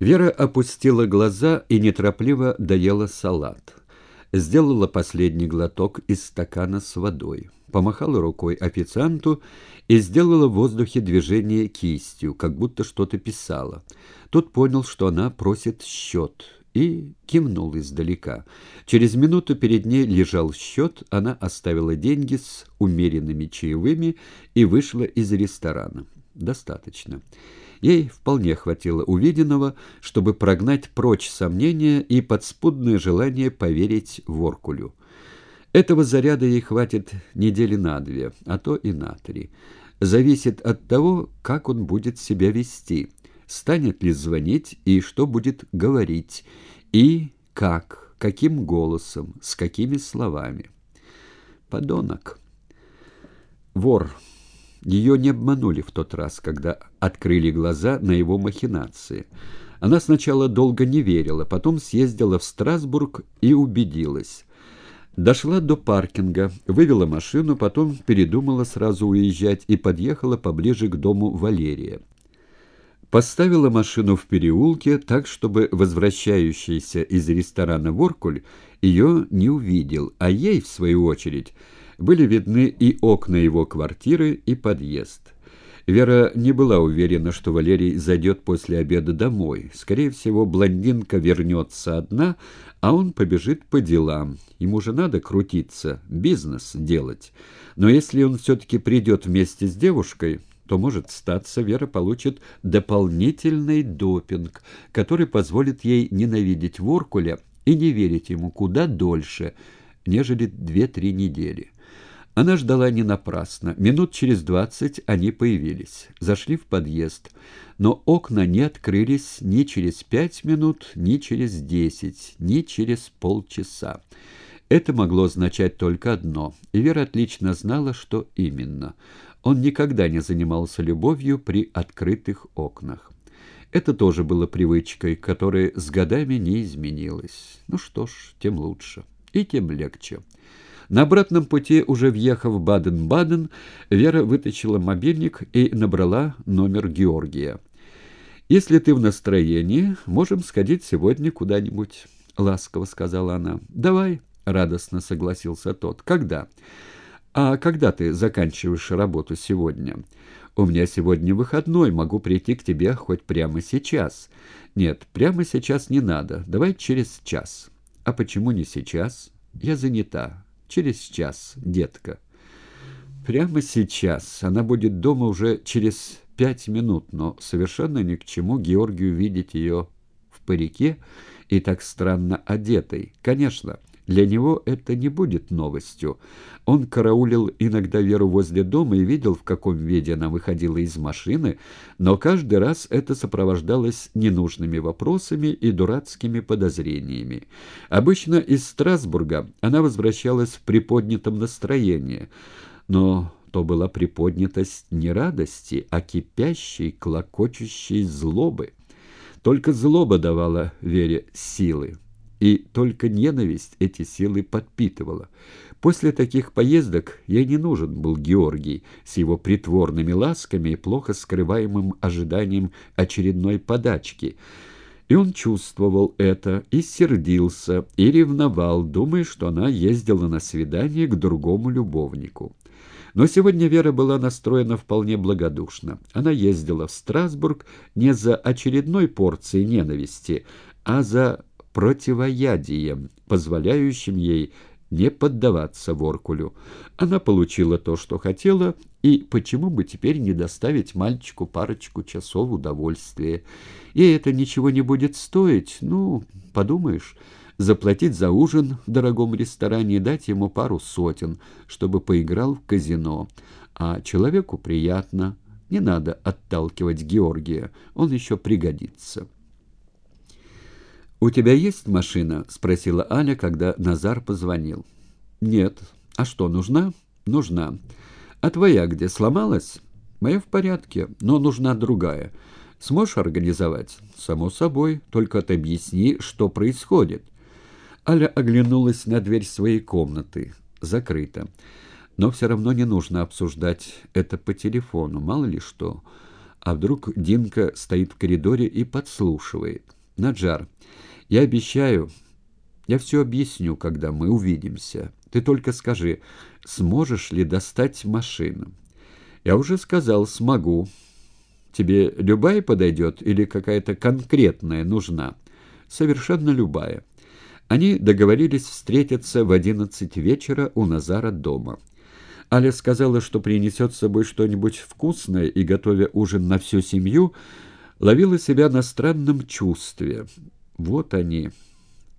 Вера опустила глаза и неторопливо доела салат. Сделала последний глоток из стакана с водой. Помахала рукой официанту и сделала в воздухе движение кистью, как будто что-то писала. Тот понял, что она просит счет, и кивнул издалека. Через минуту перед ней лежал счет, она оставила деньги с умеренными чаевыми и вышла из ресторана. Достаточно. Ей вполне хватило увиденного, чтобы прогнать прочь сомнения и подспудное желание поверить Воркулю. Этого заряда ей хватит недели на две, а то и на три. Зависит от того, как он будет себя вести, станет ли звонить и что будет говорить, и как, каким голосом, с какими словами. Подонок. Вор. Ее не обманули в тот раз, когда открыли глаза на его махинации. Она сначала долго не верила, потом съездила в Страсбург и убедилась. Дошла до паркинга, вывела машину, потом передумала сразу уезжать и подъехала поближе к дому Валерия. Поставила машину в переулке так, чтобы возвращающийся из ресторана Воркуль ее не увидел, а ей, в свою очередь, были видны и окна его квартиры, и подъезд. Вера не была уверена, что Валерий зайдет после обеда домой. Скорее всего, блондинка вернется одна, а он побежит по делам. Ему же надо крутиться, бизнес делать. Но если он все-таки придет вместе с девушкой, то, может статься, Вера получит дополнительный допинг, который позволит ей ненавидеть Воркуля и не верить ему куда дольше, нежели две-три недели. Она ждала не напрасно. Минут через двадцать они появились. Зашли в подъезд. Но окна не открылись ни через пять минут, ни через десять, ни через полчаса. Это могло означать только одно, и Вера отлично знала, что именно. Он никогда не занимался любовью при открытых окнах. Это тоже было привычкой, которая с годами не изменилась. Ну что ж, тем лучше. И тем легче. На обратном пути, уже въехав в Баден-Баден, Вера вытащила мобильник и набрала номер Георгия. «Если ты в настроении, можем сходить сегодня куда-нибудь», — ласково сказала она. «Давай», — радостно согласился тот. «Когда?» «А когда ты заканчиваешь работу сегодня?» «У меня сегодня выходной, могу прийти к тебе хоть прямо сейчас». «Нет, прямо сейчас не надо. Давай через час». «А почему не сейчас?» «Я занята. Через час, детка. Прямо сейчас. Она будет дома уже через пять минут, но совершенно ни к чему Георгию видеть ее в парике и так странно одетой. Конечно, для него это не будет новостью. Он караулил иногда Веру возле дома и видел, в каком виде она выходила из машины, но каждый раз это сопровождалось ненужными вопросами и дурацкими подозрениями. Обычно из Страсбурга она возвращалась в приподнятом настроении, но то была приподнятость не радости, а кипящей, клокочущей злобы. Только злоба давала Вере силы. И только ненависть эти силы подпитывала. После таких поездок ей не нужен был Георгий с его притворными ласками и плохо скрываемым ожиданием очередной подачки. И он чувствовал это, и сердился, и ревновал, думая, что она ездила на свидание к другому любовнику. Но сегодня Вера была настроена вполне благодушно. Она ездила в Страсбург не за очередной порцией ненависти, а за противоядием, позволяющим ей не поддаваться Воркулю. Она получила то, что хотела, и почему бы теперь не доставить мальчику парочку часов удовольствия? Ей это ничего не будет стоить, ну, подумаешь, заплатить за ужин в дорогом ресторане и дать ему пару сотен, чтобы поиграл в казино. А человеку приятно, не надо отталкивать Георгия, он еще пригодится». «У тебя есть машина?» — спросила Аня, когда Назар позвонил. «Нет. А что, нужна?» «Нужна. А твоя где, сломалась?» «Моя в порядке, но нужна другая. Сможешь организовать?» «Само собой. Только ты объясни, что происходит». Аля оглянулась на дверь своей комнаты. Закрыта. Но все равно не нужно обсуждать это по телефону, мало ли что. А вдруг Динка стоит в коридоре и подслушивает? Наджар, я обещаю, я все объясню, когда мы увидимся. Ты только скажи, сможешь ли достать машину? Я уже сказал, смогу. Тебе любая подойдет или какая-то конкретная нужна? Совершенно любая. Они договорились встретиться в одиннадцать вечера у Назара дома. Аля сказала, что принесет с собой что-нибудь вкусное и, готовя ужин на всю семью, ловила себя на странном чувстве. Вот они,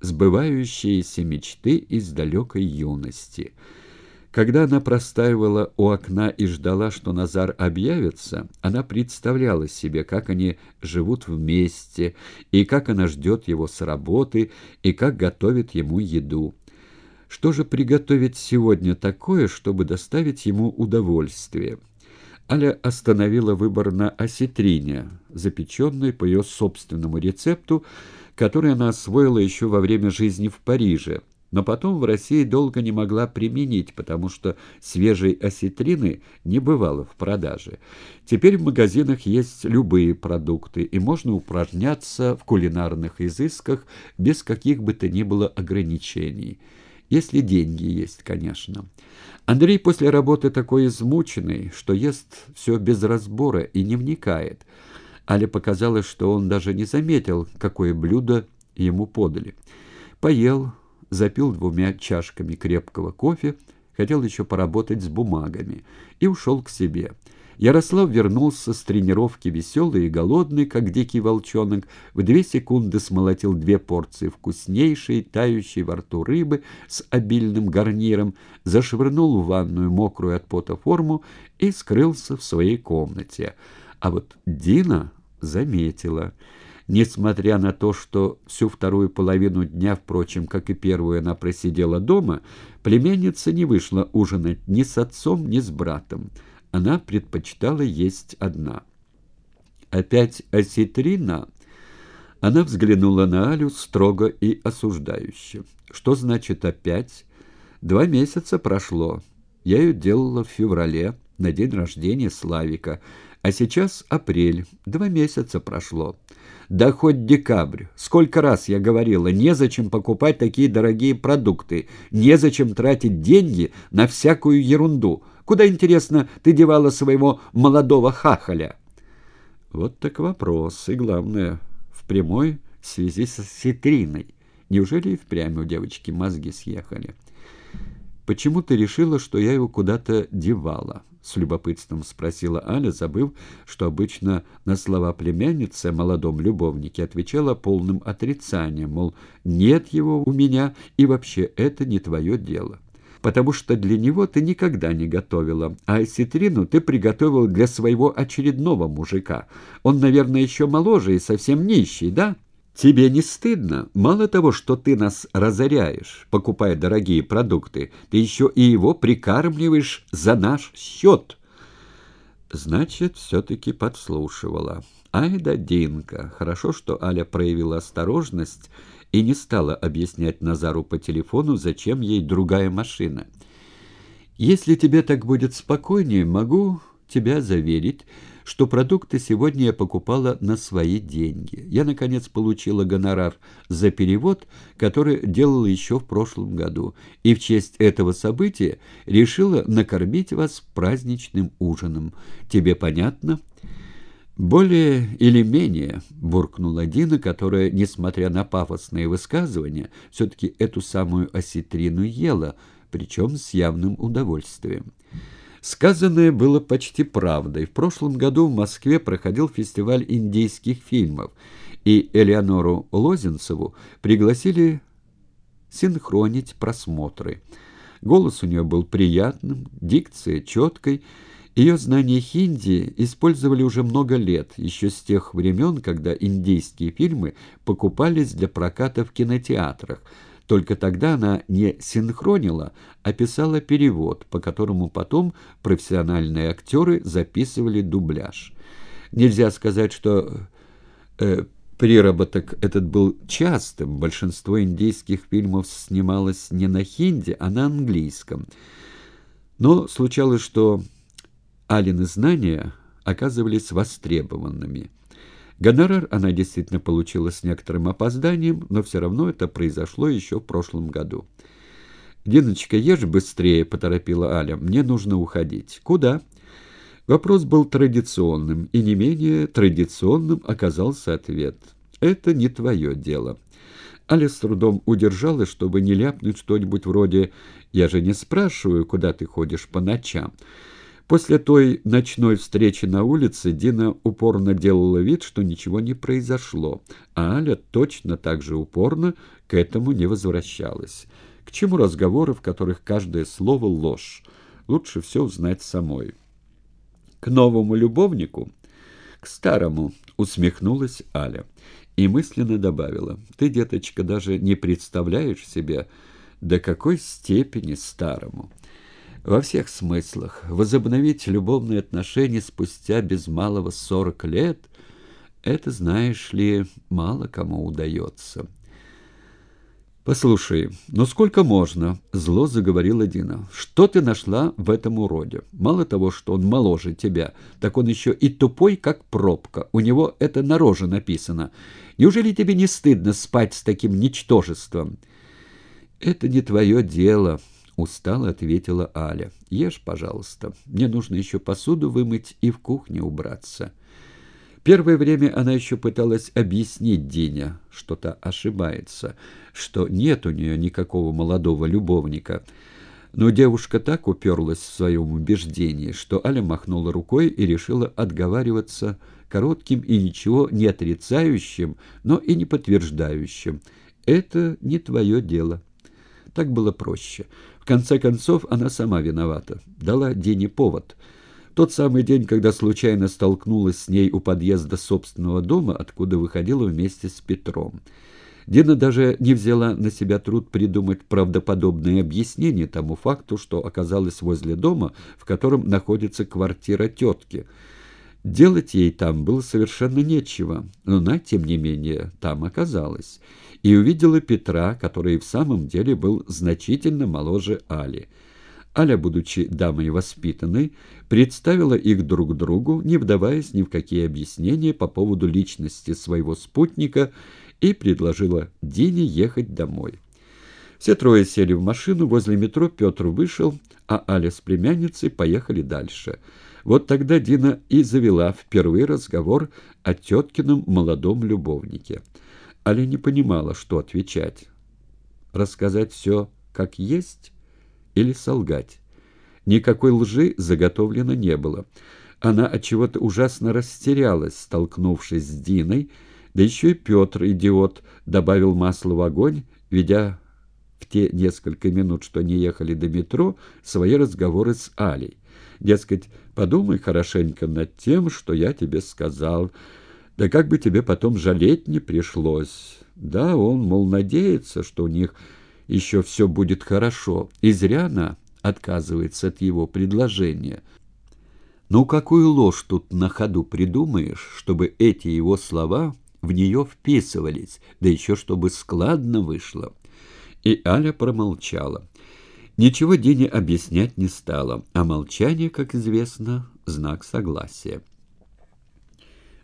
сбывающиеся мечты из далекой юности — когда она простаивала у окна и ждала, что Назар объявится, она представляла себе, как они живут вместе, и как она ждет его с работы, и как готовит ему еду. Что же приготовить сегодня такое, чтобы доставить ему удовольствие? Аля остановила выбор на осетрине, запеченной по ее собственному рецепту, который она освоила еще во время жизни в Париже, но потом в России долго не могла применить, потому что свежей осетрины не бывало в продаже. Теперь в магазинах есть любые продукты, и можно упражняться в кулинарных изысках без каких бы то ни было ограничений. Если деньги есть, конечно. Андрей после работы такой измученный, что ест все без разбора и не вникает. Але показалось, что он даже не заметил, какое блюдо ему подали. Поел, запил двумя чашками крепкого кофе, хотел еще поработать с бумагами и ушел к себе. Ярослав вернулся с тренировки веселый и голодный, как дикий волчонок, в две секунды смолотил две порции вкуснейшей, тающей во рту рыбы с обильным гарниром, зашвырнул в ванную мокрую от пота форму и скрылся в своей комнате. А вот Дина заметила — Несмотря на то, что всю вторую половину дня, впрочем, как и первую, она просидела дома, племянница не вышла ужинать ни с отцом, ни с братом. Она предпочитала есть одна. Опять осетрина? Она взглянула на Алю строго и осуждающе. Что значит «опять»? Два месяца прошло. Я ее делала в феврале, на день рождения Славика. А сейчас апрель. Два месяца прошло. Да хоть декабрь. Сколько раз я говорила, незачем покупать такие дорогие продукты, незачем тратить деньги на всякую ерунду. Куда, интересно, ты девала своего молодого хахаля? Вот так вопрос, и главное, в прямой связи с ситриной. Неужели и впрямь у девочки мозги съехали? Почему ты решила, что я его куда-то девала? — с любопытством спросила Аля, забыв, что обычно на слова племянницы молодом любовнике отвечала полным отрицанием, мол, нет его у меня, и вообще это не твое дело. Потому что для него ты никогда не готовила, а осетрину ты приготовил для своего очередного мужика. Он, наверное, еще моложе и совсем нищий, да?» Тебе не стыдно? Мало того, что ты нас разоряешь, покупая дорогие продукты, ты еще и его прикармливаешь за наш счет. Значит, все-таки подслушивала. Ай да Динка! Хорошо, что Аля проявила осторожность и не стала объяснять Назару по телефону, зачем ей другая машина. Если тебе так будет спокойнее, могу тебя заверить, что продукты сегодня я покупала на свои деньги. Я, наконец, получила гонорар за перевод, который делала еще в прошлом году, и в честь этого события решила накормить вас праздничным ужином. Тебе понятно?» «Более или менее», — буркнула Дина, которая, несмотря на пафосные высказывания, все-таки эту самую осетрину ела, причем с явным удовольствием. Сказанное было почти правдой. В прошлом году в Москве проходил фестиваль индийских фильмов, и Элеонору Лозенцеву пригласили синхронить просмотры. Голос у нее был приятным, дикция четкой. Ее знания хинди использовали уже много лет, еще с тех времен, когда индийские фильмы покупались для проката в кинотеатрах – только тогда она не синхронила, а писала перевод, по которому потом профессиональные актеры записывали дубляж. Нельзя сказать, что э, приработок этот был частым. Большинство индийских фильмов снималось не на хинди, а на английском. Но случалось, что Алины знания оказывались востребованными. Гонорар она действительно получила с некоторым опозданием, но все равно это произошло еще в прошлом году. «Диночка, ешь быстрее», — поторопила Аля. «Мне нужно уходить». «Куда?» Вопрос был традиционным, и не менее традиционным оказался ответ. «Это не твое дело». Аля с трудом удержалась, чтобы не ляпнуть что-нибудь вроде «Я же не спрашиваю, куда ты ходишь по ночам». После той ночной встречи на улице Дина упорно делала вид, что ничего не произошло, а Аля точно так же упорно к этому не возвращалась. К чему разговоры, в которых каждое слово — ложь? Лучше все узнать самой. «К новому любовнику?» «К старому», — усмехнулась Аля и мысленно добавила. «Ты, деточка, даже не представляешь себе, до какой степени старому». Во всех смыслах. Возобновить любовные отношения спустя без малого сорок лет — это, знаешь ли, мало кому удается. «Послушай, ну сколько можно?» — зло заговорила Дина. «Что ты нашла в этом уроде? Мало того, что он моложе тебя, так он еще и тупой, как пробка. У него это на роже написано. Неужели тебе не стыдно спать с таким ничтожеством?» «Это не твое дело», — устало ответила Аля. «Ешь, пожалуйста. Мне нужно еще посуду вымыть и в кухне убраться». Первое время она еще пыталась объяснить Дине, что-то ошибается, что нет у нее никакого молодого любовника. Но девушка так уперлась в своем убеждении, что Аля махнула рукой и решила отговариваться коротким и ничего не отрицающим, но и не подтверждающим. «Это не твое дело». Так было проще. Конце концов, она сама виновата. Дала Дине повод — тот самый день, когда случайно столкнулась с ней у подъезда собственного дома, откуда выходила вместе с Петром. Дина даже не взяла на себя труд придумать правдоподобное объяснение тому факту, что оказалась возле дома, в котором находится квартира тетки. Делать ей там было совершенно нечего, но она, тем не менее, там оказалась. И увидела Петра, который в самом деле был значительно моложе Али. Аля, будучи дамой воспитанной, представила их друг другу, не вдаваясь ни в какие объяснения по поводу личности своего спутника, и предложила Дине ехать домой. Все трое сели в машину, возле метро Петр вышел, а Аля с племянницей поехали дальше. Вот тогда Дина и завела впервые разговор о теткином молодом любовнике. Аля не понимала, что отвечать. Рассказать все как есть или солгать. Никакой лжи заготовлено не было. Она от чего-то ужасно растерялась, столкнувшись с Диной, да еще и Петр, идиот, добавил масло в огонь, ведя в те несколько минут, что не ехали до метро, свои разговоры с Алей. Дескать, подумай хорошенько над тем, что я тебе сказал, да как бы тебе потом жалеть не пришлось. Да, он, мол, надеется, что у них еще все будет хорошо, и зря она отказывается от его предложения. Ну, какую ложь тут на ходу придумаешь, чтобы эти его слова в нее вписывались, да еще чтобы складно вышло? И Аля промолчала. Ничего Дине объяснять не стала, а молчание, как известно, знак согласия.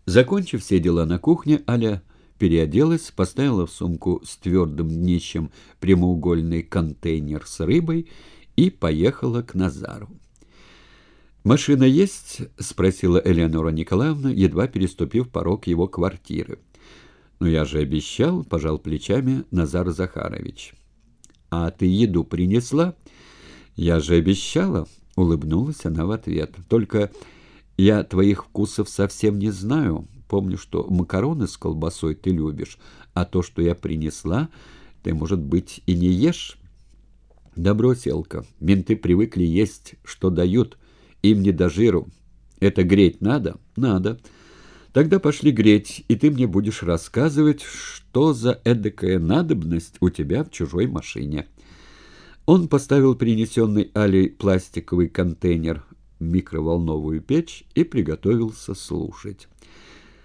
Закончив все дела на кухне, Аля переоделась, поставила в сумку с твердым днищем прямоугольный контейнер с рыбой и поехала к Назару. «Машина есть?» — спросила Элеонора Николаевна, едва переступив порог его квартиры. «Ну, я же обещал», — пожал плечами Назар Захарович. «А ты еду принесла?» «Я же обещала», — улыбнулась она в ответ. «Только я твоих вкусов совсем не знаю. Помню, что макароны с колбасой ты любишь, а то, что я принесла, ты, может быть, и не ешь. Добро, селка. Менты привыкли есть, что дают. Им не до жиру. Это греть надо? Надо. Тогда пошли греть, и ты мне будешь рассказывать, что за эдакая надобность у тебя в чужой машине. Он поставил принесенный Алей пластиковый контейнер в микроволновую печь и приготовился слушать.